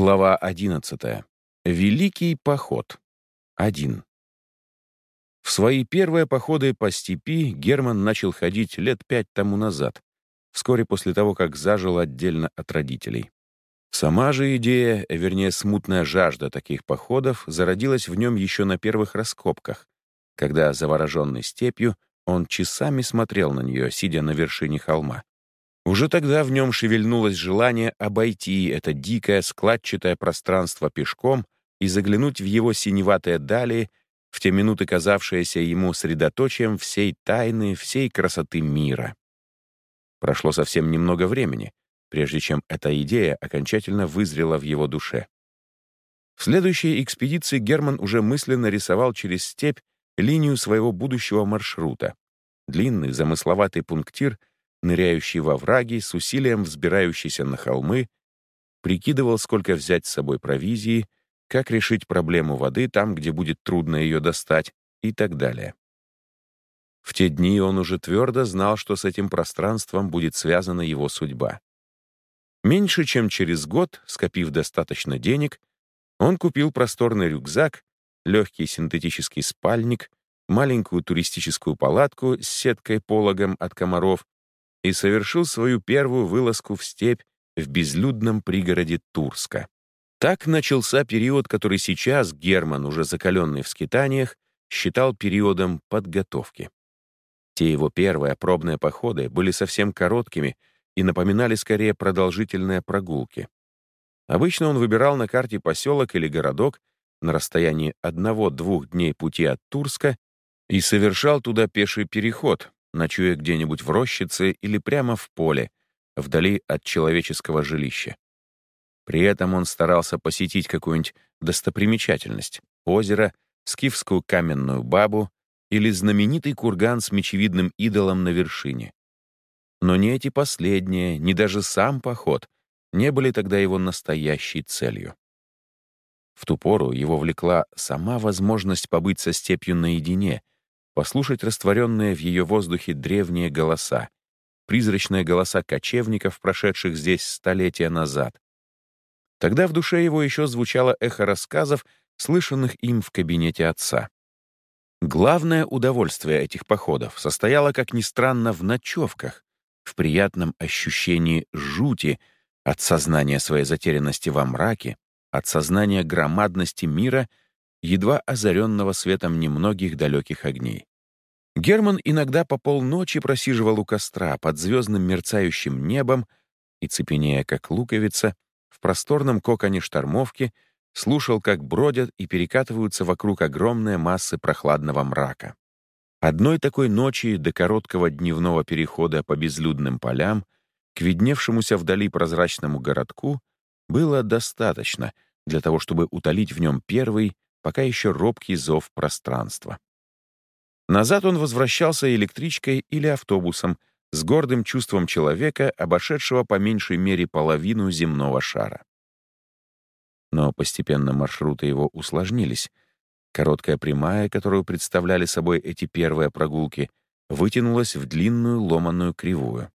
Глава 11. Великий поход. 1. В свои первые походы по степи Герман начал ходить лет пять тому назад, вскоре после того, как зажил отдельно от родителей. Сама же идея, вернее, смутная жажда таких походов зародилась в нем еще на первых раскопках, когда, завороженный степью, он часами смотрел на нее, сидя на вершине холма. Уже тогда в нем шевельнулось желание обойти это дикое складчатое пространство пешком и заглянуть в его синеватые дали, в те минуты казавшиеся ему средоточием всей тайны, всей красоты мира. Прошло совсем немного времени, прежде чем эта идея окончательно вызрела в его душе. В следующей экспедиции Герман уже мысленно рисовал через степь линию своего будущего маршрута. Длинный, замысловатый пунктир — ныряющий во враги, с усилием взбирающийся на холмы, прикидывал, сколько взять с собой провизии, как решить проблему воды там, где будет трудно ее достать, и так далее. В те дни он уже твердо знал, что с этим пространством будет связана его судьба. Меньше чем через год, скопив достаточно денег, он купил просторный рюкзак, легкий синтетический спальник, маленькую туристическую палатку с сеткой-пологом от комаров и совершил свою первую вылазку в степь в безлюдном пригороде Турска. Так начался период, который сейчас Герман, уже закаленный в скитаниях, считал периодом подготовки. Те его первые пробные походы были совсем короткими и напоминали скорее продолжительные прогулки. Обычно он выбирал на карте поселок или городок на расстоянии одного-двух дней пути от Турска и совершал туда пеший переход, ночуя где-нибудь в рощице или прямо в поле, вдали от человеческого жилища. При этом он старался посетить какую-нибудь достопримечательность — озеро, скифскую каменную бабу или знаменитый курган с мечевидным идолом на вершине. Но ни эти последние, ни даже сам поход не были тогда его настоящей целью. В ту пору его влекла сама возможность побыть со степью наедине — послушать растворенные в ее воздухе древние голоса, призрачные голоса кочевников, прошедших здесь столетия назад. Тогда в душе его еще звучало эхо рассказов, слышанных им в кабинете отца. Главное удовольствие этих походов состояло, как ни странно, в ночевках, в приятном ощущении жути от сознания своей затерянности во мраке, от сознания громадности мира, едва озаренного светом немногих далеких огней. Герман иногда по полночи просиживал у костра под звездным мерцающим небом и, цепенея как луковица, в просторном коконе штормовки слушал, как бродят и перекатываются вокруг огромные массы прохладного мрака. Одной такой ночи до короткого дневного перехода по безлюдным полям к видневшемуся вдали прозрачному городку было достаточно для того, чтобы утолить в нем первый, пока еще робкий зов пространства. Назад он возвращался электричкой или автобусом с гордым чувством человека, обошедшего по меньшей мере половину земного шара. Но постепенно маршруты его усложнились. Короткая прямая, которую представляли собой эти первые прогулки, вытянулась в длинную ломаную кривую.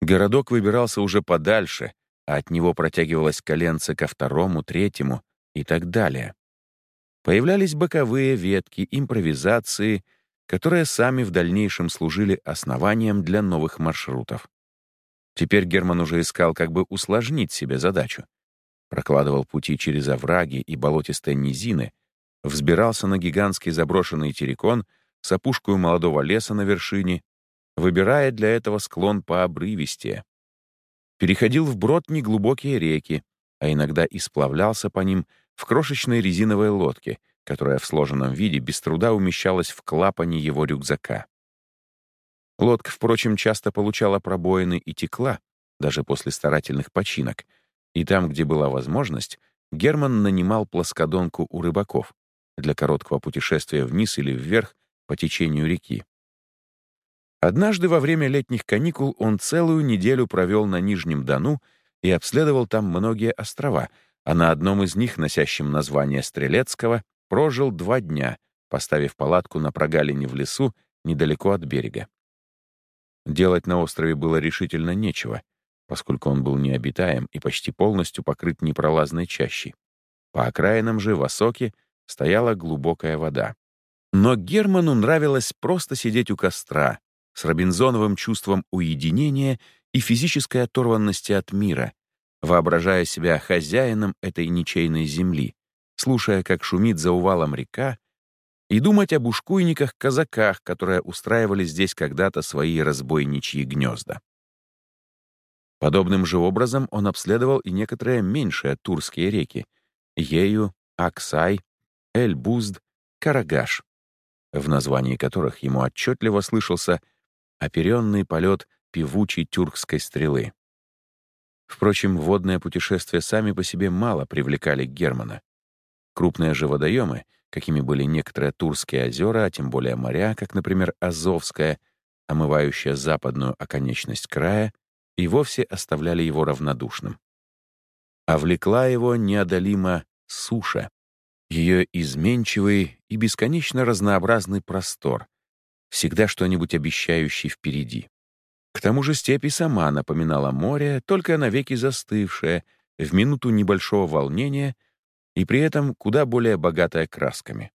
Городок выбирался уже подальше, а от него протягивалось коленце ко второму, третьему и так далее. Появлялись боковые ветки, импровизации — которые сами в дальнейшем служили основанием для новых маршрутов. Теперь Герман уже искал как бы усложнить себе задачу. Прокладывал пути через овраги и болотистые низины, взбирался на гигантский заброшенный террикон с опушкой молодого леса на вершине, выбирая для этого склон пообрывистее. Переходил вброд неглубокие реки, а иногда и сплавлялся по ним в крошечной резиновой лодке — которая в сложенном виде без труда умещалась в клапане его рюкзака. Лодка, впрочем, часто получала пробоины и текла, даже после старательных починок, и там, где была возможность, Герман нанимал плоскодонку у рыбаков для короткого путешествия вниз или вверх по течению реки. Однажды во время летних каникул он целую неделю провел на Нижнем Дону и обследовал там многие острова, а на одном из них, носящем название Стрелецкого, Прожил два дня, поставив палатку на прогалине в лесу недалеко от берега. Делать на острове было решительно нечего. поскольку он был необитаем и почти полностью покрыт непролазной чащей. По окраинам же в Осоке стояла глубокая вода. Но Герману нравилось просто сидеть у костра с Робинзоновым чувством уединения и физической оторванности от мира, воображая себя хозяином этой ничейной земли, слушая, как шумит за увалом река, и думать об ушкуйниках-казаках, которые устраивали здесь когда-то свои разбойничьи гнезда. Подобным же образом он обследовал и некоторые меньшие турские реки — Ею, Аксай, Эльбузд, Карагаш, в названии которых ему отчетливо слышался оперенный полет певучей тюркской стрелы. Впрочем, водные путешествия сами по себе мало привлекали Германа. Крупные же водоемы, какими были некоторые Турские озера, а тем более моря, как, например, Азовская, омывающая западную оконечность края, и вовсе оставляли его равнодушным. А влекла его неодолимо суша, ее изменчивый и бесконечно разнообразный простор, всегда что-нибудь обещающий впереди. К тому же степь и сама напоминала море, только навеки застывшее, в минуту небольшого волнения и при этом куда более богатая красками.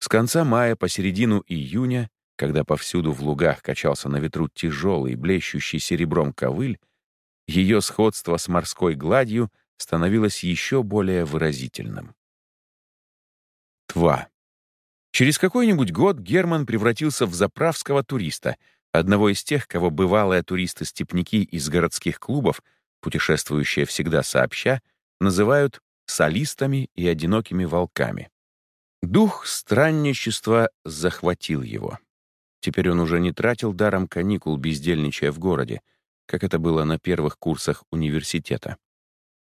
С конца мая по середину июня, когда повсюду в лугах качался на ветру тяжелый, блещущий серебром ковыль, ее сходство с морской гладью становилось еще более выразительным. Тва. Через какой-нибудь год Герман превратился в заправского туриста, одного из тех, кого бывалые туристы-степняки из городских клубов, путешествующие всегда сообща, называют солистами и одинокими волками. Дух странничества захватил его. Теперь он уже не тратил даром каникул, бездельничая в городе, как это было на первых курсах университета.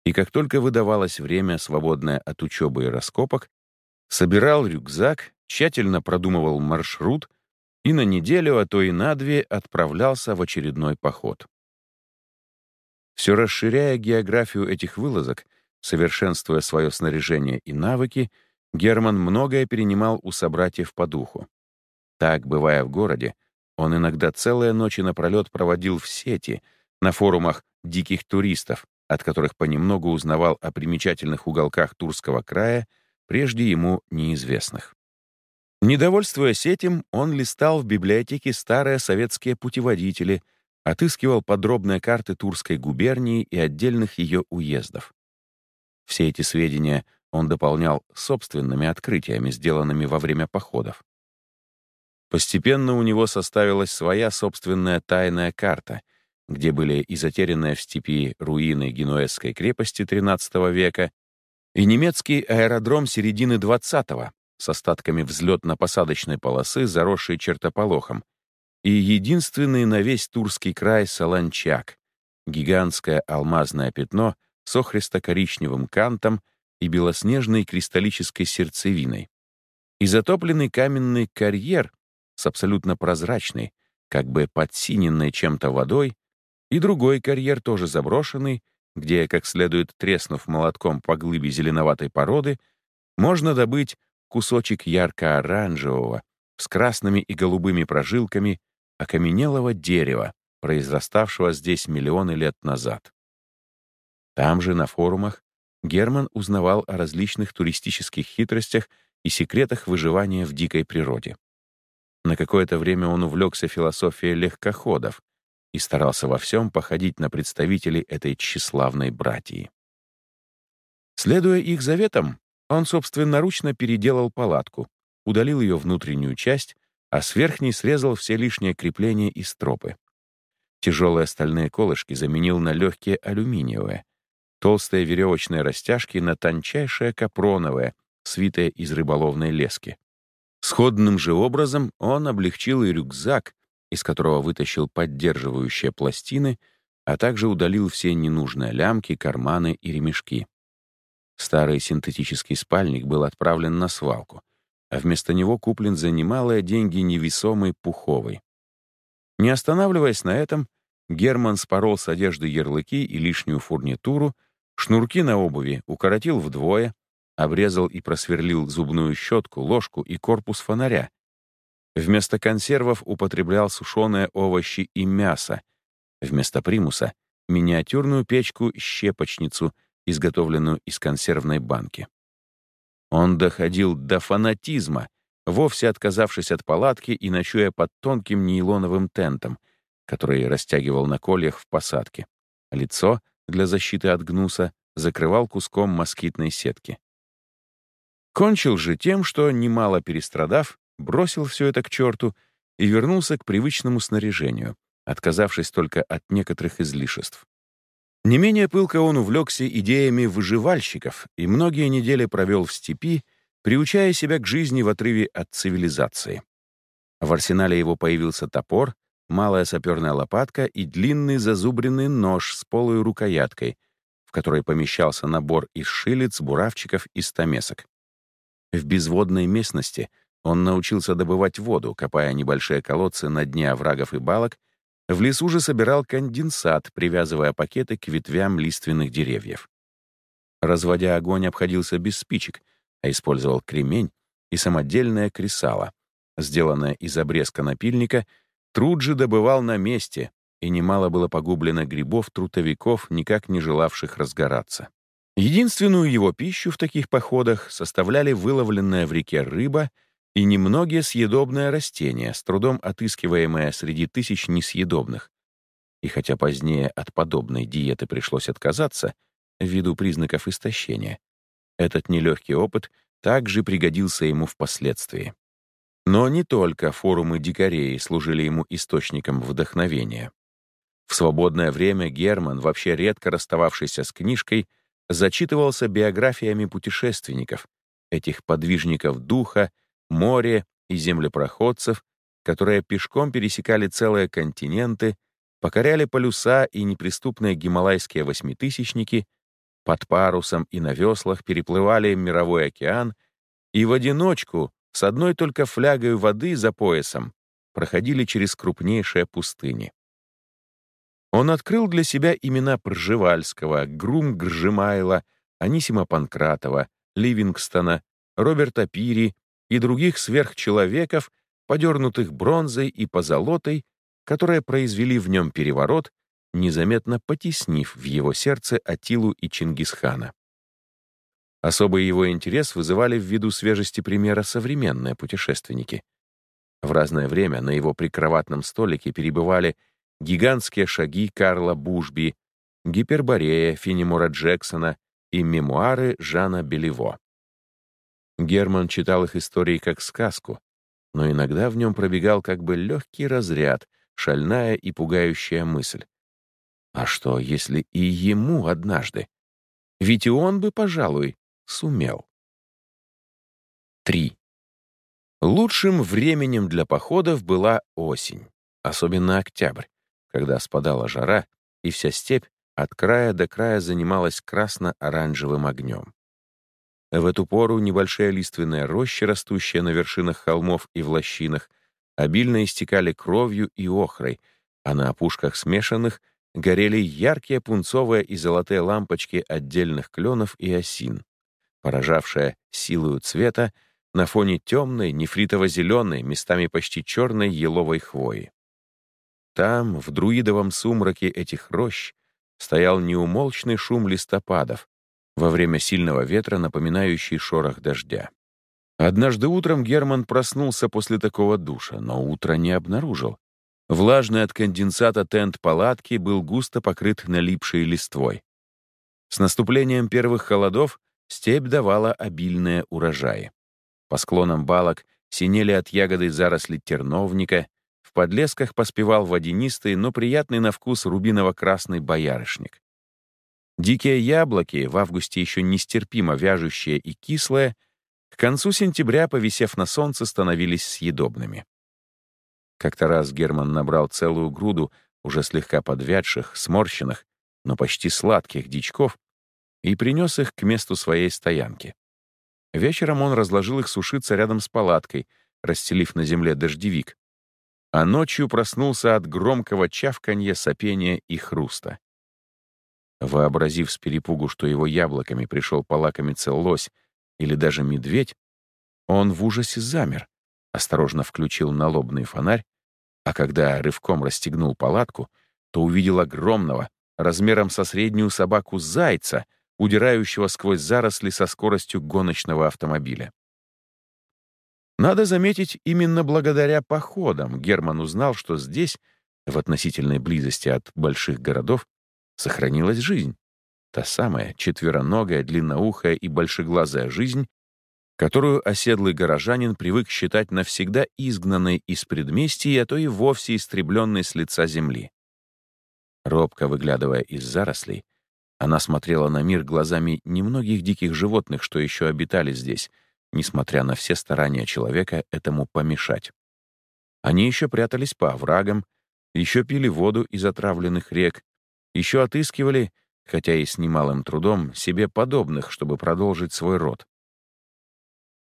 И как только выдавалось время, свободное от учебы и раскопок, собирал рюкзак, тщательно продумывал маршрут и на неделю, а то и на две отправлялся в очередной поход. Все расширяя географию этих вылазок, Совершенствуя свое снаряжение и навыки, Герман многое перенимал у собратьев по духу. Так, бывая в городе, он иногда целые ночи напролет проводил в сети, на форумах диких туристов, от которых понемногу узнавал о примечательных уголках Турского края, прежде ему неизвестных. Недовольствуясь этим, он листал в библиотеке старые советские путеводители, отыскивал подробные карты Турской губернии и отдельных ее уездов. Все эти сведения он дополнял собственными открытиями, сделанными во время походов. Постепенно у него составилась своя собственная тайная карта, где были и затерянные в степи руины Генуэзской крепости XIII века, и немецкий аэродром середины XX с остатками взлетно-посадочной полосы, заросшей чертополохом, и единственный на весь Турский край Солончак, гигантское алмазное пятно — с охристо-коричневым кантом и белоснежной кристаллической сердцевиной. И затопленный каменный карьер с абсолютно прозрачной, как бы подсиненной чем-то водой, и другой карьер тоже заброшенный, где, как следует треснув молотком по глыбе зеленоватой породы, можно добыть кусочек ярко-оранжевого с красными и голубыми прожилками окаменелого дерева, произраставшего здесь миллионы лет назад. Там же, на форумах, Герман узнавал о различных туристических хитростях и секретах выживания в дикой природе. На какое-то время он увлекся философией легкоходов и старался во всем походить на представителей этой тщеславной братьи. Следуя их заветам, он собственноручно переделал палатку, удалил ее внутреннюю часть, а с верхней срезал все лишние крепления и стропы. Тяжелые стальные колышки заменил на легкие алюминиевые, толстые веревочные растяжки на тончайшее капроновое, свитое из рыболовной лески. Сходным же образом он облегчил и рюкзак, из которого вытащил поддерживающие пластины, а также удалил все ненужные лямки, карманы и ремешки. Старый синтетический спальник был отправлен на свалку, а вместо него куплен за немалые деньги невесомый пуховый. Не останавливаясь на этом, Герман спорол с одежды ярлыки и лишнюю фурнитуру, Шнурки на обуви укоротил вдвое, обрезал и просверлил зубную щетку, ложку и корпус фонаря. Вместо консервов употреблял сушеные овощи и мясо. Вместо примуса миниатюрную печку-щепочницу, изготовленную из консервной банки. Он доходил до фанатизма, вовсе отказавшись от палатки и ночуя под тонким нейлоновым тентом, который растягивал на кольях в посадке. Лицо, для защиты от гнуса, закрывал куском москитной сетки. Кончил же тем, что, немало перестрадав, бросил все это к черту и вернулся к привычному снаряжению, отказавшись только от некоторых излишеств. Не менее пылко он увлекся идеями выживальщиков и многие недели провел в степи, приучая себя к жизни в отрыве от цивилизации. В арсенале его появился топор, малая саперная лопатка и длинный зазубренный нож с полой рукояткой, в которой помещался набор из шилец, буравчиков и стамесок. В безводной местности он научился добывать воду, копая небольшие колодцы на дне оврагов и балок, в лесу же собирал конденсат, привязывая пакеты к ветвям лиственных деревьев. Разводя огонь, обходился без спичек, а использовал кремень и самодельное кресало, сделанное из обрезка напильника, труд же добывал на месте, и немало было погублено грибов-трутовиков, никак не желавших разгораться. Единственную его пищу в таких походах составляли выловленная в реке рыба и немногие съедобные растения, с трудом отыскиваемые среди тысяч несъедобных. И хотя позднее от подобной диеты пришлось отказаться, ввиду признаков истощения, этот нелегкий опыт также пригодился ему впоследствии. Но не только форумы дикарей служили ему источником вдохновения. В свободное время Герман, вообще редко расстававшийся с книжкой, зачитывался биографиями путешественников, этих подвижников духа, моря и землепроходцев, которые пешком пересекали целые континенты, покоряли полюса и неприступные гималайские восьмитысячники, под парусом и на веслах переплывали мировой океан и в одиночку, с одной только флягой воды за поясом, проходили через крупнейшие пустыни. Он открыл для себя имена Пржевальского, Грум Гржимайла, Анисима Панкратова, Ливингстона, Роберта Пири и других сверхчеловеков, подернутых бронзой и позолотой, которые произвели в нем переворот, незаметно потеснив в его сердце Атилу и Чингисхана. Особый его интерес вызывали ввиду свежести примера современные путешественники. В разное время на его прикроватном столике перебывали гигантские шаги Карла Бушби, Гиперборея Финемора Джексона и мемуары Жана Белево. Герман читал их истории как сказку, но иногда в нем пробегал как бы легкий разряд, шальная и пугающая мысль. А что, если и ему однажды? Ведь и он бы, пожалуй, сумел. 3. Лучшим временем для походов была осень, особенно октябрь когда спадала жара, и вся степь от края до края занималась красно-оранжевым огнем. В эту пору небольшие лиственные рощи, растущие на вершинах холмов и в лощинах, обильно истекали кровью и охрой, а на опушках смешанных горели яркие пунцовые и золотые лампочки отдельных кленов и осин, поражавшие силою цвета на фоне темной, нефритово-зеленой, местами почти черной еловой хвои. Там, в друидовом сумраке этих рощ, стоял неумолчный шум листопадов, во время сильного ветра напоминающий шорох дождя. Однажды утром Герман проснулся после такого душа, но утро не обнаружил. Влажный от конденсата тент палатки был густо покрыт налипшей листвой. С наступлением первых холодов степь давала обильные урожаи. По склонам балок синели от ягоды заросли терновника, в подлесках поспевал водянистый, но приятный на вкус рубиново-красный боярышник. Дикие яблоки, в августе еще нестерпимо вяжущие и кислые, к концу сентября, повисев на солнце, становились съедобными. Как-то раз Герман набрал целую груду уже слегка подвядших, сморщенных, но почти сладких дичков и принес их к месту своей стоянки. Вечером он разложил их сушиться рядом с палаткой, расстелив на земле дождевик, а ночью проснулся от громкого чавканья, сопения и хруста. Вообразив с перепугу, что его яблоками пришел полакомиться лось или даже медведь, он в ужасе замер, осторожно включил налобный фонарь, а когда рывком расстегнул палатку, то увидел огромного, размером со среднюю собаку зайца, удирающего сквозь заросли со скоростью гоночного автомобиля. Надо заметить, именно благодаря походам Герман узнал, что здесь, в относительной близости от больших городов, сохранилась жизнь. Та самая четвероногая, длинноухая и большеглазая жизнь, которую оседлый горожанин привык считать навсегда изгнанной из предместий, а то и вовсе истребленной с лица земли. Робко выглядывая из зарослей, она смотрела на мир глазами немногих диких животных, что еще обитали здесь, несмотря на все старания человека этому помешать. Они еще прятались по оврагам, еще пили воду из отравленных рек, еще отыскивали хотя и с немалым трудом, себе подобных, чтобы продолжить свой род.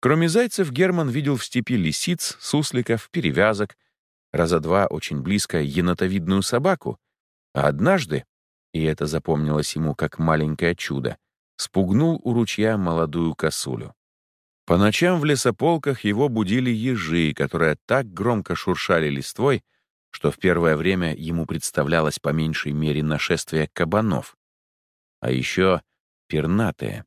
Кроме зайцев, Герман видел в степи лисиц, сусликов, перевязок, раза два очень близко енотовидную собаку, а однажды, и это запомнилось ему как маленькое чудо, спугнул у ручья молодую косулю. По ночам в лесополках его будили ежи, которые так громко шуршали листвой, что в первое время ему представлялось по меньшей мере нашествие кабанов. А еще пернатые.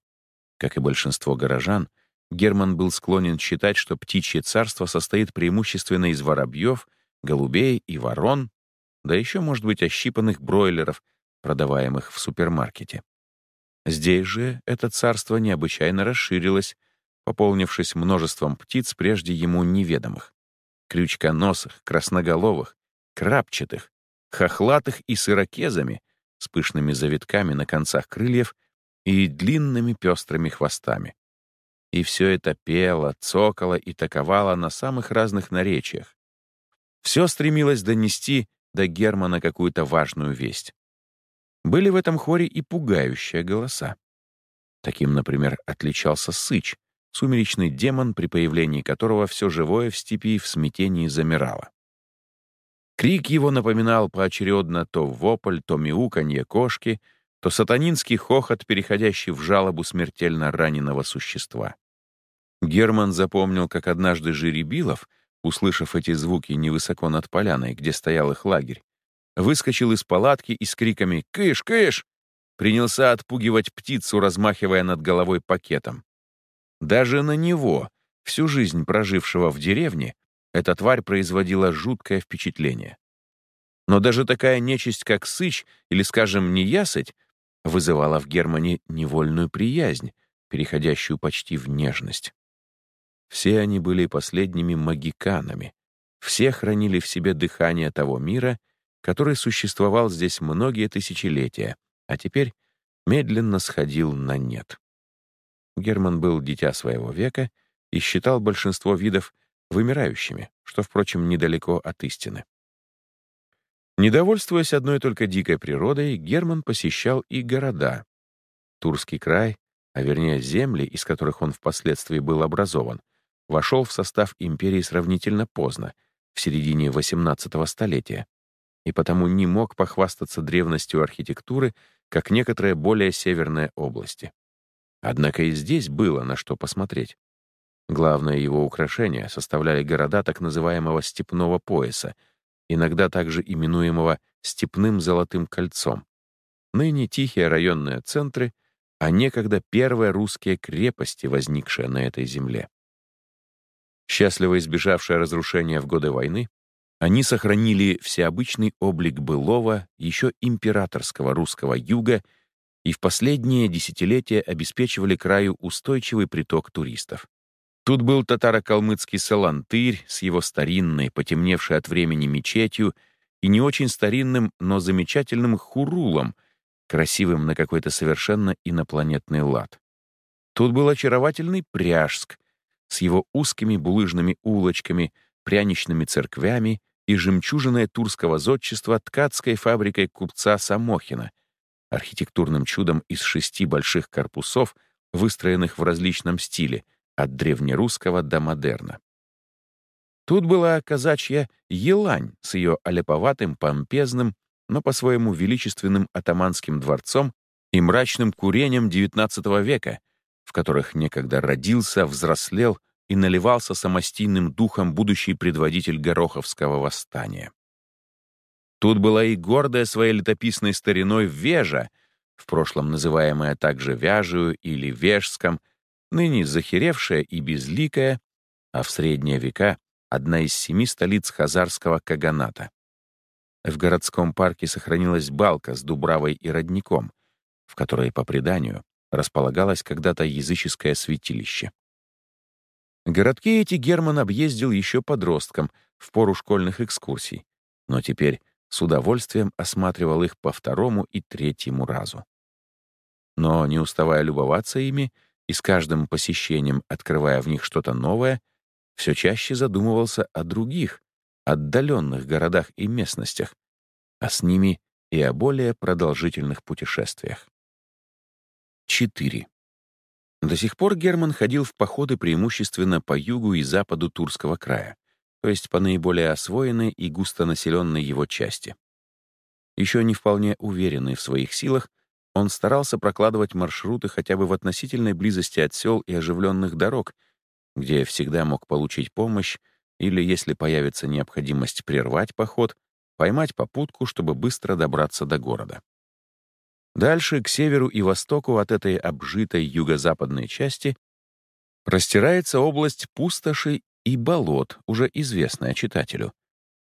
Как и большинство горожан, Герман был склонен считать, что птичье царство состоит преимущественно из воробьев, голубей и ворон, да еще, может быть, ощипанных бройлеров, продаваемых в супермаркете. Здесь же это царство необычайно расширилось, пополнившись множеством птиц, прежде ему неведомых. Крючконосых, красноголовых, крапчатых, хохлатых и сырокезами, с пышными завитками на концах крыльев и длинными пестрыми хвостами. И все это пело, цокало и таковало на самых разных наречиях. Все стремилось донести до Германа какую-то важную весть. Были в этом хоре и пугающие голоса. Таким, например, отличался Сыч, сумеречный демон, при появлении которого все живое в степи в смятении замирало. Крик его напоминал поочередно то вопль, то мяуканье кошки, то сатанинский хохот, переходящий в жалобу смертельно раненого существа. Герман запомнил, как однажды Жеребилов, услышав эти звуки невысоко над поляной, где стоял их лагерь, выскочил из палатки и с криками «Кыш! Кыш!» принялся отпугивать птицу, размахивая над головой пакетом. Даже на него, всю жизнь прожившего в деревне, эта тварь производила жуткое впечатление. Но даже такая нечисть, как сыч или, скажем, неясыть, вызывала в Германе невольную приязнь, переходящую почти в нежность. Все они были последними магиканами, все хранили в себе дыхание того мира, который существовал здесь многие тысячелетия, а теперь медленно сходил на нет. Герман был дитя своего века и считал большинство видов вымирающими, что, впрочем, недалеко от истины. Недовольствуясь одной только дикой природой, Герман посещал и города. Турский край, а вернее земли, из которых он впоследствии был образован, вошел в состав империи сравнительно поздно, в середине XVIII столетия, и потому не мог похвастаться древностью архитектуры, как некоторые более северные области. Однако и здесь было на что посмотреть. Главное его украшение составляли города так называемого степного пояса, иногда также именуемого «степным золотым кольцом». Ныне тихие районные центры, а некогда первые русские крепости, возникшие на этой земле. Счастливо избежавшие разрушения в годы войны, они сохранили всеобычный облик былого, еще императорского русского юга и в последние десятилетия обеспечивали краю устойчивый приток туристов. Тут был татаро-калмыцкий салантырь с его старинной, потемневшей от времени мечетью и не очень старинным, но замечательным хурулом, красивым на какой-то совершенно инопланетный лад. Тут был очаровательный Пряжск с его узкими булыжными улочками, пряничными церквями и жемчужиной турского зодчества ткацкой фабрикой купца Самохина, архитектурным чудом из шести больших корпусов, выстроенных в различном стиле — от древнерусского до модерна. Тут была казачья Елань с ее олеповатым, помпезным, но по-своему величественным атаманским дворцом и мрачным курением XIX века, в которых некогда родился, взрослел и наливался самостийным духом будущий предводитель Гороховского восстания. Тут была и гордая своей летописной стариной Вежа, в прошлом называемая также Вяжию или Вежском, ныне захеревшая и безликая, а в средние века одна из семи столиц хазарского каганата. В городском парке сохранилась балка с дубравой и родником, в которой, по преданию, располагалось когда-то языческое святилище. Городки эти Герман объездил еще подростком, в пору школьных экскурсий, но теперь с удовольствием осматривал их по второму и третьему разу. Но, не уставая любоваться ими и с каждым посещением открывая в них что-то новое, все чаще задумывался о других, отдаленных городах и местностях, а с ними и о более продолжительных путешествиях. 4. До сих пор Герман ходил в походы преимущественно по югу и западу Турского края, то есть по наиболее освоенной и густонаселенной его части. Еще не вполне уверенный в своих силах, он старался прокладывать маршруты хотя бы в относительной близости от сел и оживленных дорог, где всегда мог получить помощь или, если появится необходимость прервать поход, поймать попутку, чтобы быстро добраться до города. Дальше, к северу и востоку от этой обжитой юго-западной части, простирается область пустоши и болот, уже известная читателю.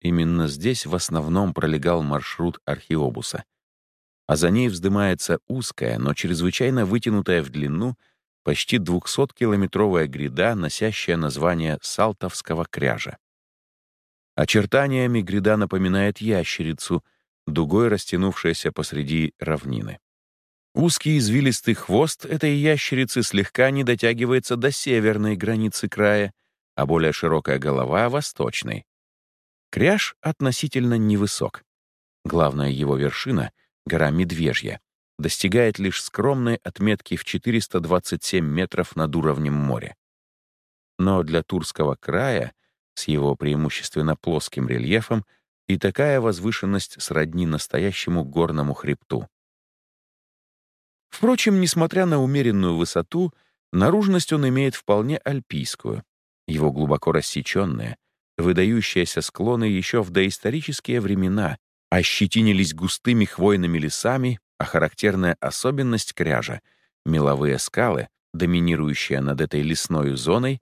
Именно здесь в основном пролегал маршрут археобуса. А за ней вздымается узкая, но чрезвычайно вытянутая в длину — почти 200-километровая гряда, носящая название Салтовского кряжа. Очертаниями гряда напоминает ящерицу, дугой растянувшаяся посреди равнины. Узкий извилистый хвост этой ящерицы слегка не дотягивается до северной границы края, а более широкая голова — восточной. Кряж относительно невысок. Главная его вершина — гора Медвежья, достигает лишь скромной отметки в 427 метров над уровнем моря. Но для Турского края, с его преимущественно плоским рельефом, и такая возвышенность сродни настоящему горному хребту. Впрочем, несмотря на умеренную высоту, наружность он имеет вполне альпийскую. Его глубоко рассеченные, выдающиеся склоны еще в доисторические времена ощетинились густыми хвойными лесами, а характерная особенность кряжа — меловые скалы, доминирующие над этой лесной зоной,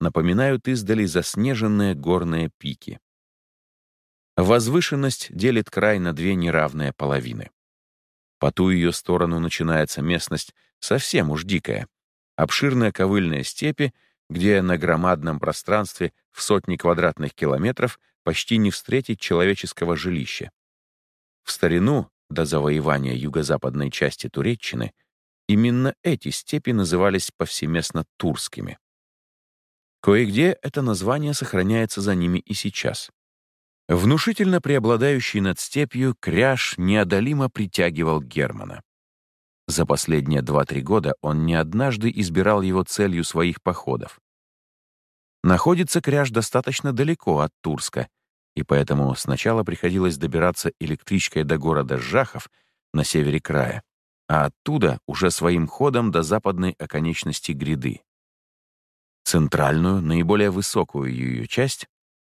напоминают издали заснеженные горные пики. Возвышенность делит край на две неравные половины. По ту ее сторону начинается местность совсем уж дикая. Обширные ковыльные степи, где на громадном пространстве в сотни квадратных километров почти не встретить человеческого жилища. В старину до завоевания юго-западной части Туреччины, именно эти степи назывались повсеместно турскими. Кое-где это название сохраняется за ними и сейчас. Внушительно преобладающий над степью кряж неодолимо притягивал Германа. За последние 2-3 года он не однажды избирал его целью своих походов. Находится кряж достаточно далеко от Турска — и поэтому сначала приходилось добираться электричкой до города Жахов на севере края, а оттуда уже своим ходом до западной оконечности гряды. Центральную, наиболее высокую ее часть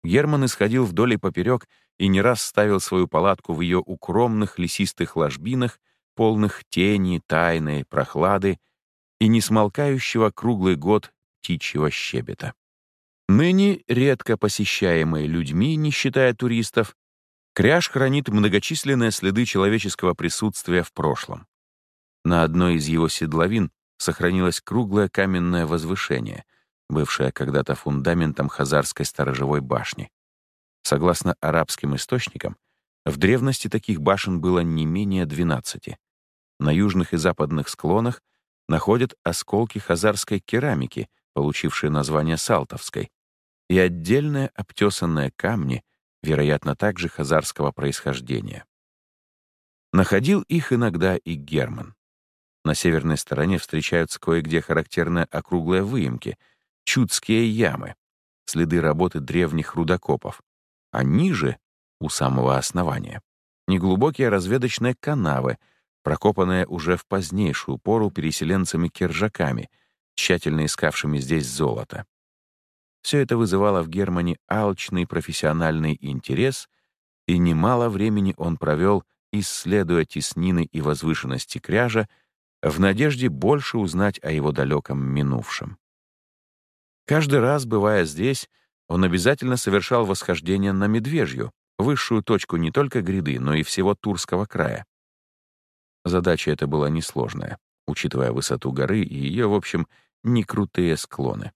Герман исходил вдоль и поперек и не раз ставил свою палатку в ее укромных лесистых ложбинах, полных тени, тайны, прохлады и несмолкающего круглый год птичьего щебета. Ныне редко посещаемый людьми, не считая туристов, Кряж хранит многочисленные следы человеческого присутствия в прошлом. На одной из его седловин сохранилось круглое каменное возвышение, бывшее когда-то фундаментом Хазарской сторожевой башни. Согласно арабским источникам, в древности таких башен было не менее 12. На южных и западных склонах находят осколки хазарской керамики, получившие название Салтовской, и отдельные обтесанные камни, вероятно, также хазарского происхождения. Находил их иногда и Герман. На северной стороне встречаются кое-где характерные округлые выемки, чудские ямы, следы работы древних рудокопов, а ниже, у самого основания, неглубокие разведочные канавы, прокопанные уже в позднейшую пору переселенцами-киржаками, тщательно искавшими здесь золото. Все это вызывало в Германе алчный профессиональный интерес и немало времени он провел, исследуя теснины и возвышенности кряжа, в надежде больше узнать о его далеком минувшем. Каждый раз, бывая здесь, он обязательно совершал восхождение на Медвежью, высшую точку не только гряды, но и всего Турского края. Задача эта была несложная, учитывая высоту горы и ее, в общем, некрутые склоны.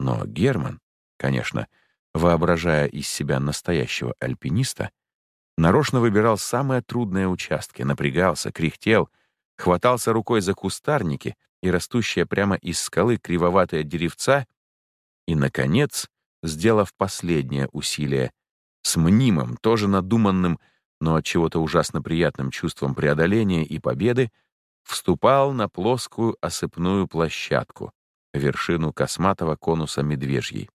Но Герман, конечно, воображая из себя настоящего альпиниста, нарочно выбирал самые трудные участки, напрягался, кряхтел, хватался рукой за кустарники и растущие прямо из скалы кривоватые деревца и, наконец, сделав последнее усилие, с мнимым, тоже надуманным, но от чего-то ужасно приятным чувством преодоления и победы, вступал на плоскую осыпную площадку, вершину косматого конуса медвежьей.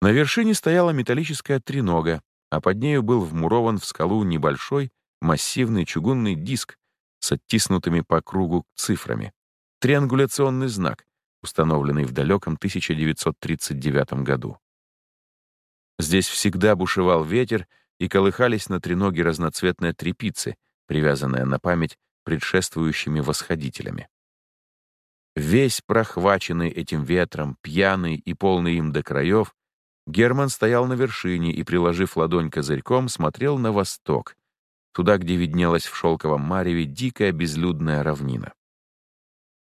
На вершине стояла металлическая тренога, а под нею был вмурован в скалу небольшой, массивный чугунный диск с оттиснутыми по кругу цифрами. Триангуляционный знак, установленный в далеком 1939 году. Здесь всегда бушевал ветер, и колыхались на треноге разноцветные трепицы, привязанные на память предшествующими восходителями. Весь прохваченный этим ветром, пьяный и полный им до краев, Герман стоял на вершине и, приложив ладонь козырьком, смотрел на восток, туда, где виднелась в шелковом мареве дикая безлюдная равнина.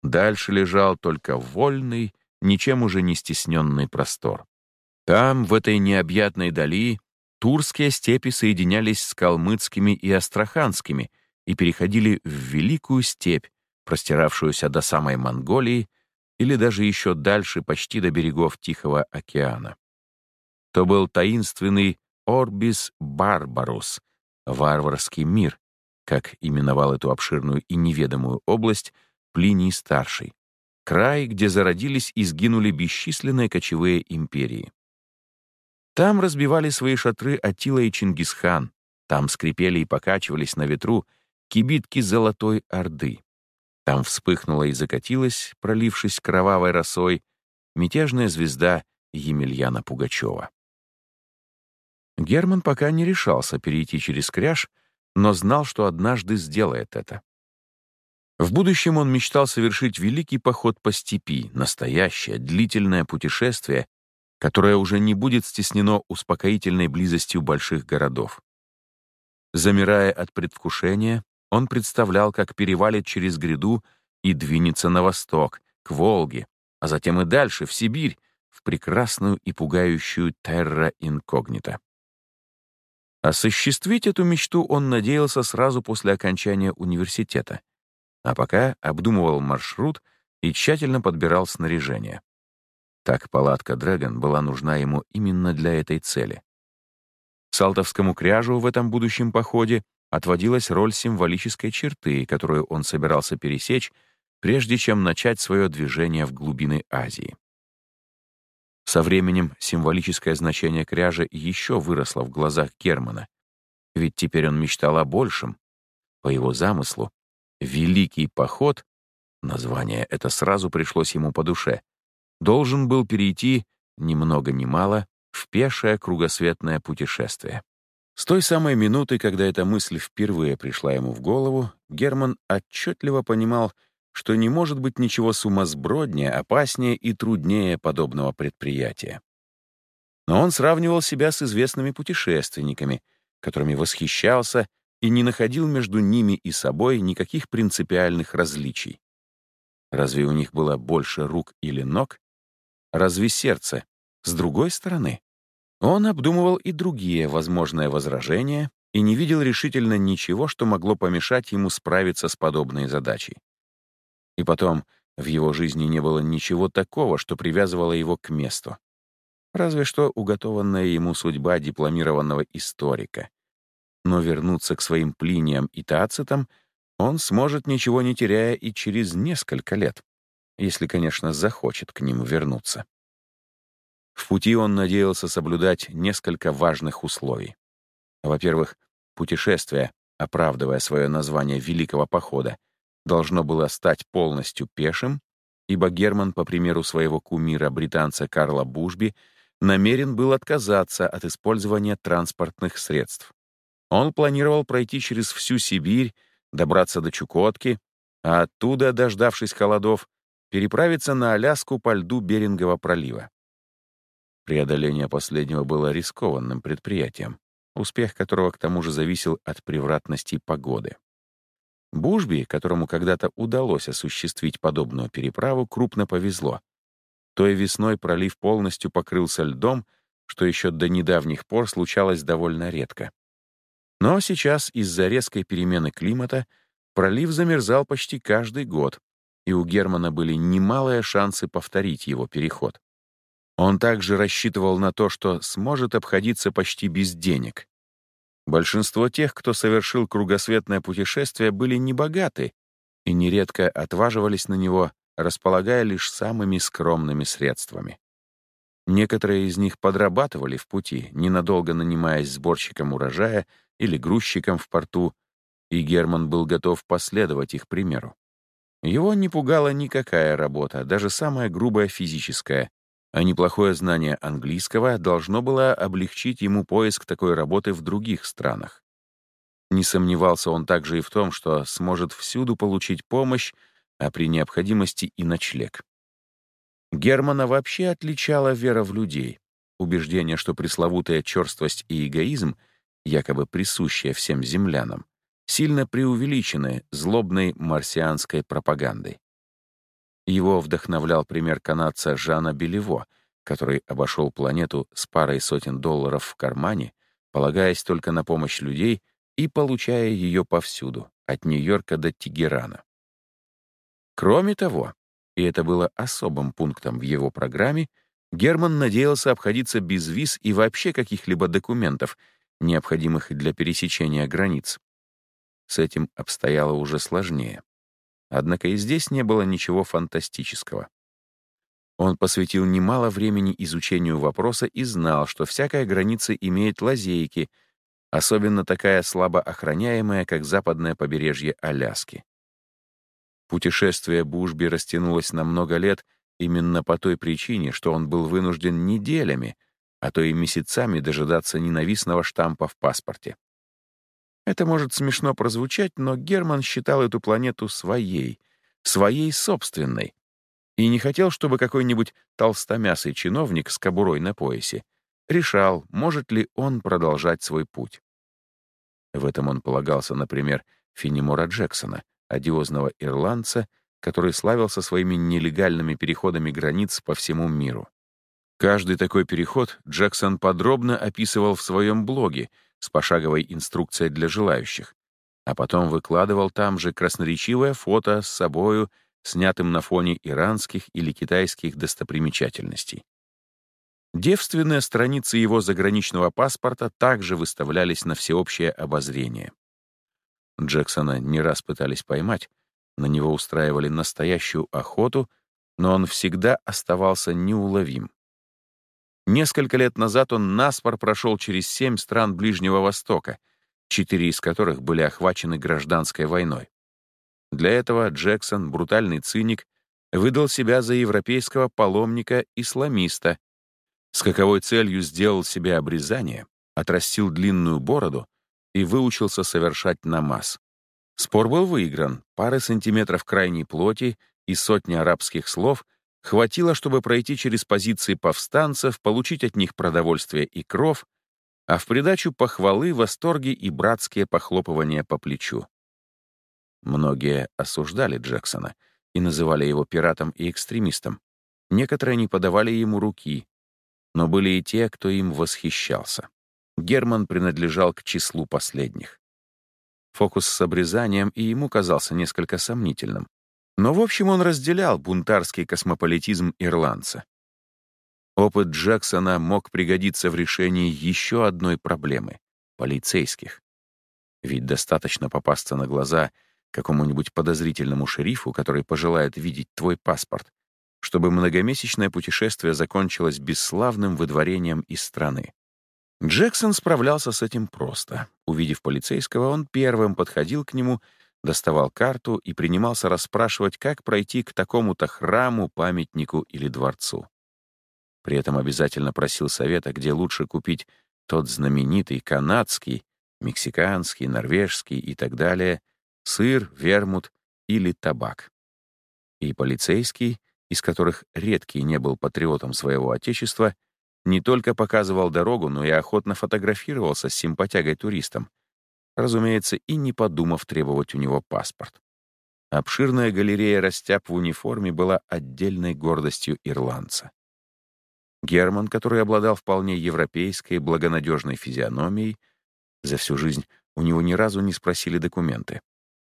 Дальше лежал только вольный, ничем уже не стесненный простор. Там, в этой необъятной дали, турские степи соединялись с калмыцкими и астраханскими и переходили в Великую степь, простиравшуюся до самой Монголии или даже еще дальше, почти до берегов Тихого океана. То был таинственный Орбис Барбарус, варварский мир, как именовал эту обширную и неведомую область Плиний Старший, край, где зародились и сгинули бесчисленные кочевые империи. Там разбивали свои шатры Атила и Чингисхан, там скрипели и покачивались на ветру кибитки Золотой Орды. Там вспыхнула и закатилась, пролившись кровавой росой, мятежная звезда Емельяна Пугачева. Герман пока не решался перейти через кряж, но знал, что однажды сделает это. В будущем он мечтал совершить великий поход по степи, настоящее, длительное путешествие, которое уже не будет стеснено успокоительной близостью больших городов. Замирая от предвкушения, он представлял, как перевалит через гряду и двинется на восток, к Волге, а затем и дальше, в Сибирь, в прекрасную и пугающую терра инкогнито. Осуществить эту мечту он надеялся сразу после окончания университета, а пока обдумывал маршрут и тщательно подбирал снаряжение. Так палатка Дрэгон была нужна ему именно для этой цели. Салтовскому кряжу в этом будущем походе отводилась роль символической черты, которую он собирался пересечь, прежде чем начать свое движение в глубины Азии. Со временем символическое значение кряжа еще выросло в глазах Германа, ведь теперь он мечтал о большем. По его замыслу, «Великий поход» — название это сразу пришлось ему по душе — должен был перейти, ни много ни мало, в пешее кругосветное путешествие. С той самой минуты, когда эта мысль впервые пришла ему в голову, Герман отчетливо понимал, что не может быть ничего сумасброднее, опаснее и труднее подобного предприятия. Но он сравнивал себя с известными путешественниками, которыми восхищался и не находил между ними и собой никаких принципиальных различий. Разве у них было больше рук или ног? Разве сердце с другой стороны? Он обдумывал и другие возможные возражения и не видел решительно ничего, что могло помешать ему справиться с подобной задачей. И потом, в его жизни не было ничего такого, что привязывало его к месту. Разве что уготованная ему судьба дипломированного историка. Но вернуться к своим плиниям и тацитам он сможет, ничего не теряя, и через несколько лет, если, конечно, захочет к ним вернуться. В пути он надеялся соблюдать несколько важных условий. Во-первых, путешествие, оправдывая свое название Великого Похода, должно было стать полностью пешим, ибо Герман, по примеру своего кумира, британца Карла Бушби, намерен был отказаться от использования транспортных средств. Он планировал пройти через всю Сибирь, добраться до Чукотки, а оттуда, дождавшись холодов, переправиться на Аляску по льду Берингового пролива. Преодоление последнего было рискованным предприятием, успех которого к тому же зависел от превратности погоды. Бужби, которому когда-то удалось осуществить подобную переправу, крупно повезло. Той весной пролив полностью покрылся льдом, что еще до недавних пор случалось довольно редко. Но сейчас из-за резкой перемены климата пролив замерзал почти каждый год, и у Германа были немалые шансы повторить его переход. Он также рассчитывал на то, что сможет обходиться почти без денег. Большинство тех, кто совершил кругосветное путешествие, были небогаты и нередко отваживались на него, располагая лишь самыми скромными средствами. Некоторые из них подрабатывали в пути, ненадолго нанимаясь сборщиком урожая или грузчиком в порту, и Герман был готов последовать их примеру. Его не пугала никакая работа, даже самая грубая физическая, а неплохое знание английского должно было облегчить ему поиск такой работы в других странах. Не сомневался он также и в том, что сможет всюду получить помощь, а при необходимости и ночлег. Германа вообще отличала вера в людей, убеждение, что пресловутая черствость и эгоизм, якобы присущая всем землянам, сильно преувеличены злобной марсианской пропагандой. Его вдохновлял пример канадца Жана Белево, который обошел планету с парой сотен долларов в кармане, полагаясь только на помощь людей и получая ее повсюду, от Нью-Йорка до Тегерана. Кроме того, и это было особым пунктом в его программе, Герман надеялся обходиться без виз и вообще каких-либо документов, необходимых для пересечения границ. С этим обстояло уже сложнее. Однако и здесь не было ничего фантастического. Он посвятил немало времени изучению вопроса и знал, что всякая граница имеет лазейки, особенно такая слабо охраняемая, как западное побережье Аляски. Путешествие Бушби растянулось на много лет именно по той причине, что он был вынужден неделями, а то и месяцами дожидаться ненавистного штампа в паспорте. Это может смешно прозвучать, но Герман считал эту планету своей, своей собственной, и не хотел, чтобы какой-нибудь толстомясый чиновник с кобурой на поясе решал, может ли он продолжать свой путь. В этом он полагался, например, Финемора Джексона, одиозного ирландца, который славился своими нелегальными переходами границ по всему миру. Каждый такой переход Джексон подробно описывал в своем блоге — с пошаговой инструкцией для желающих, а потом выкладывал там же красноречивое фото с собою, снятым на фоне иранских или китайских достопримечательностей. Девственные страницы его заграничного паспорта также выставлялись на всеобщее обозрение. Джексона не раз пытались поймать, на него устраивали настоящую охоту, но он всегда оставался неуловим. Несколько лет назад он наспор прошел через семь стран Ближнего Востока, четыре из которых были охвачены гражданской войной. Для этого Джексон, брутальный циник, выдал себя за европейского паломника-исламиста, с каковой целью сделал себе обрезание, отрастил длинную бороду и выучился совершать намаз. Спор был выигран, пары сантиметров крайней плоти и сотни арабских слов — Хватило, чтобы пройти через позиции повстанцев, получить от них продовольствие и кров, а в придачу похвалы, восторги и братские похлопывания по плечу. Многие осуждали Джексона и называли его пиратом и экстремистом. Некоторые не подавали ему руки, но были и те, кто им восхищался. Герман принадлежал к числу последних. Фокус с обрезанием и ему казался несколько сомнительным. Но, в общем, он разделял бунтарский космополитизм ирландца. Опыт Джексона мог пригодиться в решении еще одной проблемы — полицейских. Ведь достаточно попасться на глаза какому-нибудь подозрительному шерифу, который пожелает видеть твой паспорт, чтобы многомесячное путешествие закончилось бесславным выдворением из страны. Джексон справлялся с этим просто. Увидев полицейского, он первым подходил к нему — доставал карту и принимался расспрашивать, как пройти к такому-то храму, памятнику или дворцу. При этом обязательно просил совета, где лучше купить тот знаменитый канадский, мексиканский, норвежский и так далее, сыр, вермут или табак. И полицейский, из которых редкий не был патриотом своего отечества, не только показывал дорогу, но и охотно фотографировался с симпатягой-туристом, разумеется, и не подумав требовать у него паспорт. Обширная галерея растяп в униформе была отдельной гордостью ирландца. Герман, который обладал вполне европейской, благонадежной физиономией, за всю жизнь у него ни разу не спросили документы,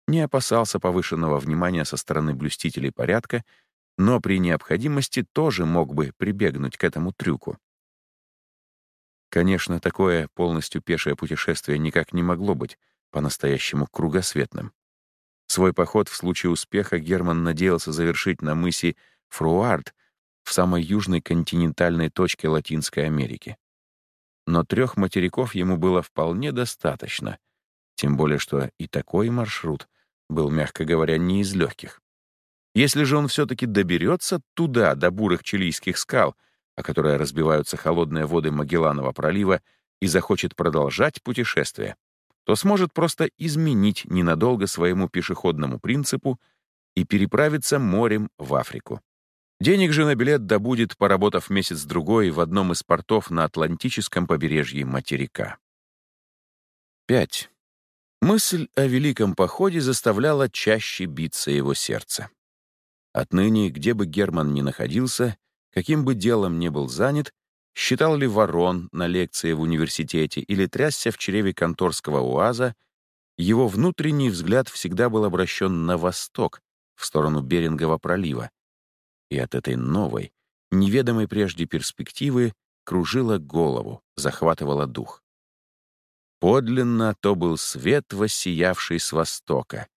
не опасался повышенного внимания со стороны блюстителей порядка, но при необходимости тоже мог бы прибегнуть к этому трюку. Конечно, такое полностью пешее путешествие никак не могло быть по-настоящему кругосветным. Свой поход в случае успеха Герман надеялся завершить на мысе Фруард в самой южной континентальной точке Латинской Америки. Но трех материков ему было вполне достаточно, тем более что и такой маршрут был, мягко говоря, не из легких. Если же он все-таки доберется туда, до бурых чилийских скал, о которые разбиваются холодные воды Магелланова пролива, и захочет продолжать путешествие, то сможет просто изменить ненадолго своему пешеходному принципу и переправиться морем в Африку. Денег же на билет добудет, поработав месяц-другой в одном из портов на Атлантическом побережье материка. 5. Мысль о великом походе заставляла чаще биться его сердце. Отныне, где бы Герман ни находился, каким бы делом ни был занят, считал ли ворон на лекции в университете или трясся в чреве конторского уаза, его внутренний взгляд всегда был обращен на восток, в сторону Берингового пролива, и от этой новой, неведомой прежде перспективы кружила голову, захватывала дух. Подлинно то был свет, воссиявший с востока.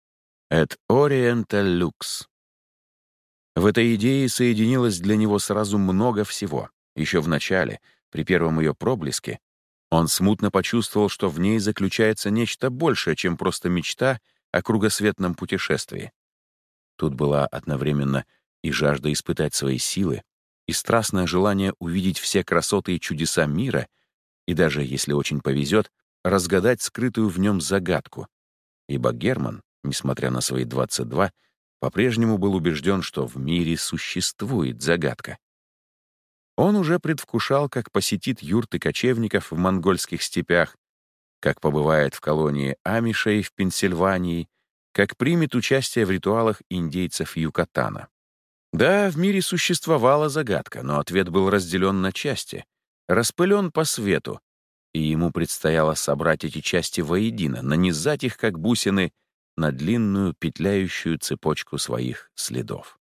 Et Orienta Lux. В этой идее соединилось для него сразу много всего. Еще в начале, при первом ее проблеске, он смутно почувствовал, что в ней заключается нечто большее, чем просто мечта о кругосветном путешествии. Тут была одновременно и жажда испытать свои силы, и страстное желание увидеть все красоты и чудеса мира, и даже, если очень повезет, разгадать скрытую в нем загадку. Ибо Герман, несмотря на свои 22, по-прежнему был убежден, что в мире существует загадка. Он уже предвкушал, как посетит юрты кочевников в монгольских степях, как побывает в колонии Амишей в Пенсильвании, как примет участие в ритуалах индейцев Юкатана. Да, в мире существовала загадка, но ответ был разделен на части, распылен по свету, и ему предстояло собрать эти части воедино, нанизать их, как бусины, на длинную петляющую цепочку своих следов.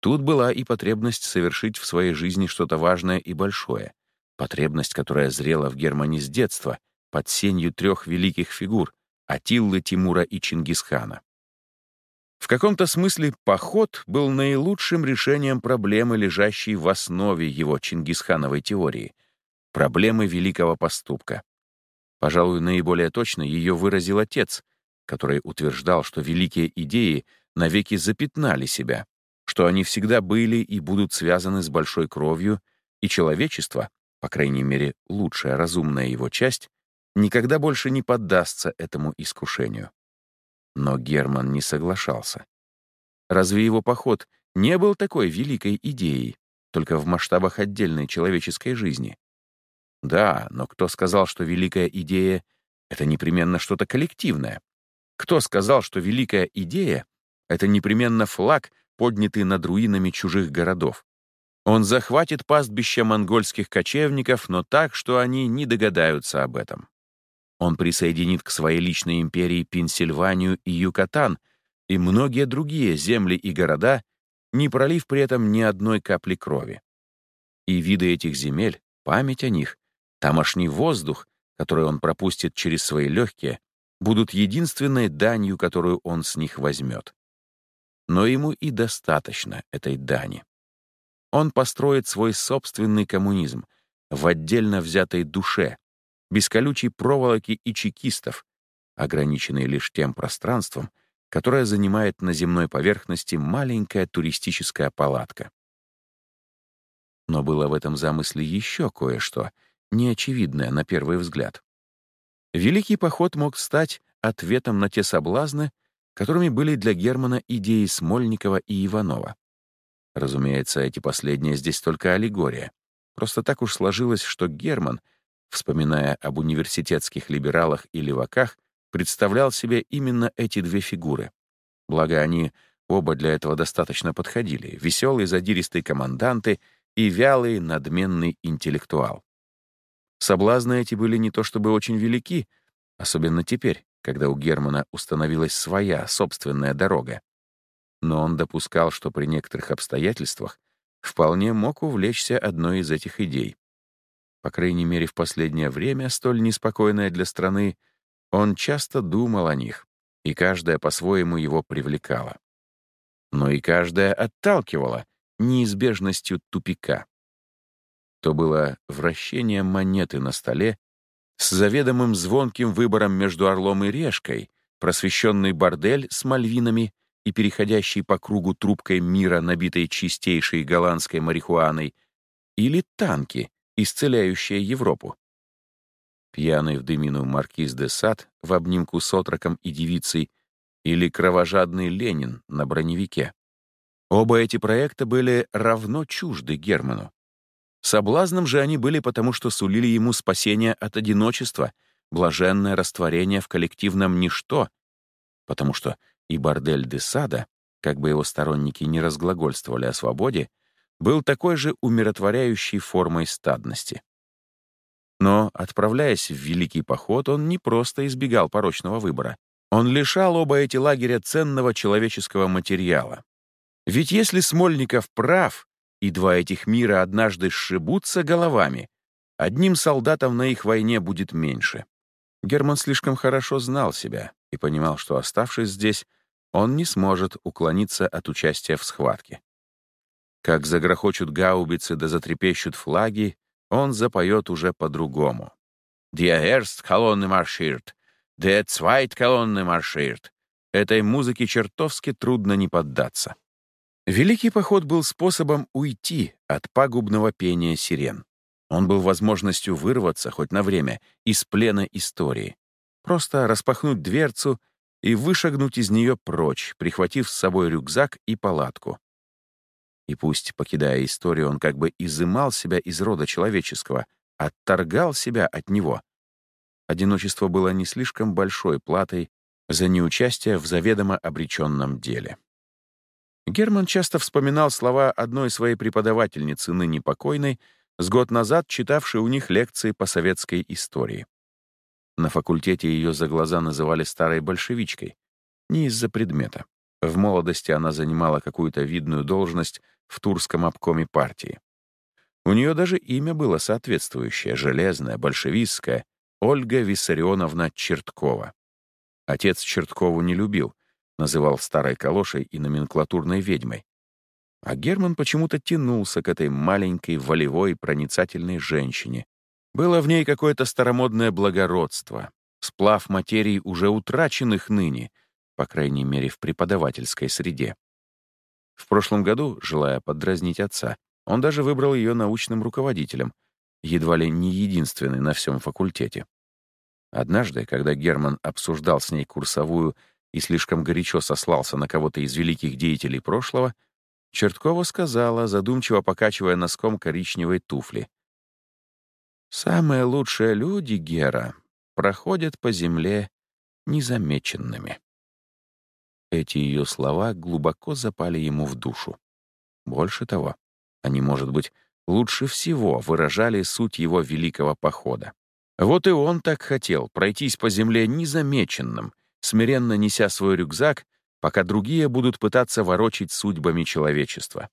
Тут была и потребность совершить в своей жизни что-то важное и большое, потребность, которая зрела в Германии с детства, под сенью трех великих фигур — Атиллы, Тимура и Чингисхана. В каком-то смысле поход был наилучшим решением проблемы, лежащей в основе его Чингисхановой теории — проблемы великого поступка. Пожалуй, наиболее точно ее выразил отец, который утверждал, что великие идеи навеки запятнали себя, что они всегда были и будут связаны с большой кровью, и человечество, по крайней мере, лучшая разумная его часть, никогда больше не поддастся этому искушению. Но Герман не соглашался. Разве его поход не был такой великой идеей, только в масштабах отдельной человеческой жизни? Да, но кто сказал, что великая идея — это непременно что-то коллективное? Кто сказал, что великая идея — это непременно флаг, поднятый над руинами чужих городов? Он захватит пастбища монгольских кочевников, но так, что они не догадаются об этом. Он присоединит к своей личной империи Пенсильванию и Юкатан и многие другие земли и города, не пролив при этом ни одной капли крови. И виды этих земель, память о них, тамошний воздух, который он пропустит через свои легкие, будут единственной данью, которую он с них возьмет. Но ему и достаточно этой дани. Он построит свой собственный коммунизм в отдельно взятой душе, без колючей проволоки и чекистов, ограниченный лишь тем пространством, которое занимает на земной поверхности маленькая туристическая палатка. Но было в этом замысле еще кое-что, неочевидное на первый взгляд. Великий поход мог стать ответом на те соблазны, которыми были для Германа идеи Смольникова и Иванова. Разумеется, эти последние здесь только аллегория. Просто так уж сложилось, что Герман, вспоминая об университетских либералах и леваках, представлял себе именно эти две фигуры. Благо, они оба для этого достаточно подходили — веселые задиристые команданты и вялый надменный интеллектуал. Соблазны эти были не то чтобы очень велики, особенно теперь, когда у Германа установилась своя собственная дорога. Но он допускал, что при некоторых обстоятельствах вполне мог увлечься одной из этих идей. По крайней мере, в последнее время, столь неспокойное для страны, он часто думал о них, и каждая по-своему его привлекала. Но и каждая отталкивала неизбежностью тупика. То было вращение монеты на столе с заведомым звонким выбором между орлом и решкой, просвещенный бордель с мальвинами и переходящий по кругу трубкой мира, набитой чистейшей голландской марихуаной, или танки, исцеляющие Европу. Пьяный в дымину маркиз де Сад в обнимку с отроком и девицей или кровожадный Ленин на броневике. Оба эти проекта были равно чужды Герману. Соблазном же они были потому, что сулили ему спасение от одиночества, блаженное растворение в коллективном ничто, потому что и бордель де Сада, как бы его сторонники не разглагольствовали о свободе, был такой же умиротворяющей формой стадности. Но, отправляясь в Великий поход, он не просто избегал порочного выбора. Он лишал оба эти лагеря ценного человеческого материала. Ведь если Смольников прав, и два этих мира однажды сшибутся головами, одним солдатом на их войне будет меньше. Герман слишком хорошо знал себя и понимал, что, оставшись здесь, он не сможет уклониться от участия в схватке. Как загрохочут гаубицы да затрепещут флаги, он запоет уже по-другому. «Die erst колонны марширт», «Der zweit колонны марширт». Этой музыке чертовски трудно не поддаться. Великий поход был способом уйти от пагубного пения сирен. Он был возможностью вырваться хоть на время из плена истории. Просто распахнуть дверцу и вышагнуть из нее прочь, прихватив с собой рюкзак и палатку. И пусть, покидая историю, он как бы изымал себя из рода человеческого, отторгал себя от него. Одиночество было не слишком большой платой за неучастие в заведомо обреченном деле. Герман часто вспоминал слова одной своей преподавательницы, ныне покойной, с год назад читавшей у них лекции по советской истории. На факультете ее за глаза называли старой большевичкой. Не из-за предмета. В молодости она занимала какую-то видную должность в Турском обкоме партии. У нее даже имя было соответствующее, железное, большевистское, Ольга Виссарионовна Черткова. Отец Черткову не любил, называл старой калошей и номенклатурной ведьмой. А Герман почему-то тянулся к этой маленькой, волевой, проницательной женщине. Было в ней какое-то старомодное благородство, сплав материй, уже утраченных ныне, по крайней мере, в преподавательской среде. В прошлом году, желая подразнить отца, он даже выбрал ее научным руководителем, едва ли не единственный на всем факультете. Однажды, когда Герман обсуждал с ней курсовую и слишком горячо сослался на кого-то из великих деятелей прошлого, Черткова сказала, задумчиво покачивая носком коричневой туфли. «Самые лучшие люди, Гера, проходят по земле незамеченными». Эти ее слова глубоко запали ему в душу. Больше того, они, может быть, лучше всего выражали суть его великого похода. Вот и он так хотел пройтись по земле незамеченным, смиренно неся свой рюкзак, пока другие будут пытаться ворочить судьбами человечества.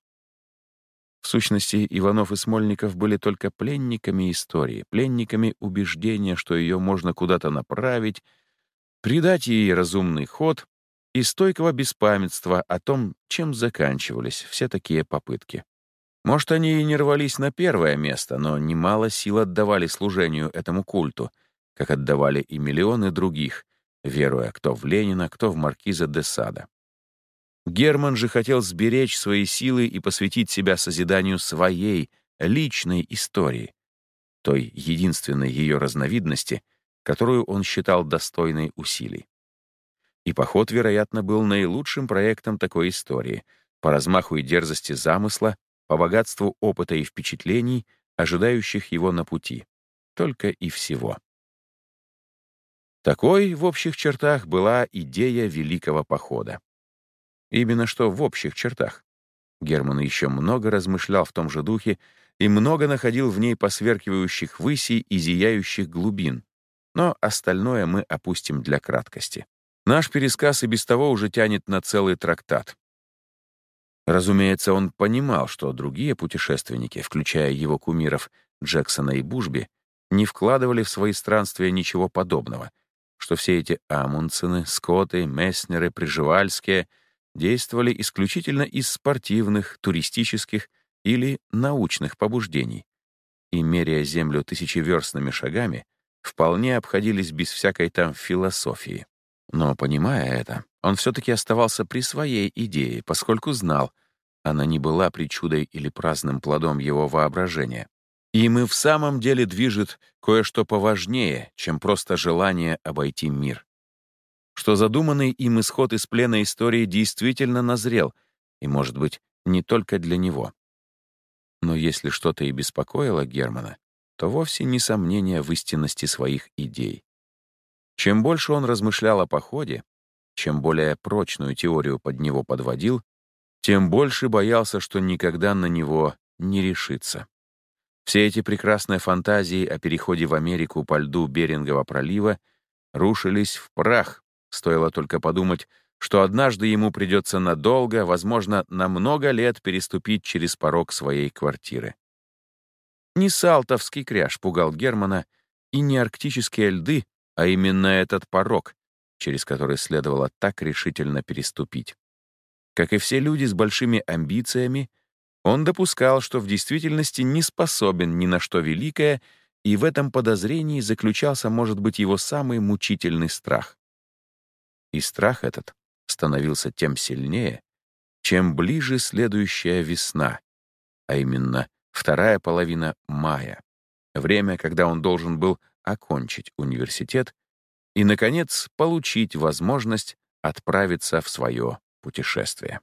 В сущности, Иванов и Смольников были только пленниками истории, пленниками убеждения, что ее можно куда-то направить, придать ей разумный ход и стойкого беспамятства о том, чем заканчивались все такие попытки. Может, они и не рвались на первое место, но немало сил отдавали служению этому культу, как отдавали и миллионы других, веруя кто в Ленина, кто в маркиза де Сада. Герман же хотел сберечь свои силы и посвятить себя созиданию своей личной истории, той единственной ее разновидности, которую он считал достойной усилий. И поход, вероятно, был наилучшим проектом такой истории, по размаху и дерзости замысла, по богатству опыта и впечатлений, ожидающих его на пути. Только и всего. Такой, в общих чертах, была идея Великого Похода. Именно что в общих чертах. Герман еще много размышлял в том же духе и много находил в ней посверкивающих высей и зияющих глубин. Но остальное мы опустим для краткости. Наш пересказ и без того уже тянет на целый трактат. Разумеется, он понимал, что другие путешественники, включая его кумиров Джексона и Бушби, не вкладывали в свои странствия ничего подобного, что все эти Амундсены, Скотты, Месснеры, Приживальские действовали исключительно из спортивных, туристических или научных побуждений и, меряя Землю тысячеверстными шагами, вполне обходились без всякой там философии. Но, понимая это, он все-таки оставался при своей идее, поскольку знал, она не была причудой или праздным плодом его воображения. И в самом деле движет кое-что поважнее, чем просто желание обойти мир. Что задуманный им исход из плена истории действительно назрел, и, может быть, не только для него. Но если что-то и беспокоило Германа, то вовсе не сомнение в истинности своих идей. Чем больше он размышлял о походе, чем более прочную теорию под него подводил, тем больше боялся, что никогда на него не решится. Все эти прекрасные фантазии о переходе в Америку по льду Берингова пролива рушились в прах, стоило только подумать, что однажды ему придется надолго, возможно, на много лет переступить через порог своей квартиры. Не салтовский кряж пугал Германа, и не арктические льды, а именно этот порог, через который следовало так решительно переступить. Как и все люди с большими амбициями, он допускал, что в действительности не способен ни на что великое, и в этом подозрении заключался, может быть, его самый мучительный страх. И страх этот становился тем сильнее, чем ближе следующая весна, а именно вторая половина мая, время, когда он должен был окончить университет и, наконец, получить возможность отправиться в свое путешествие.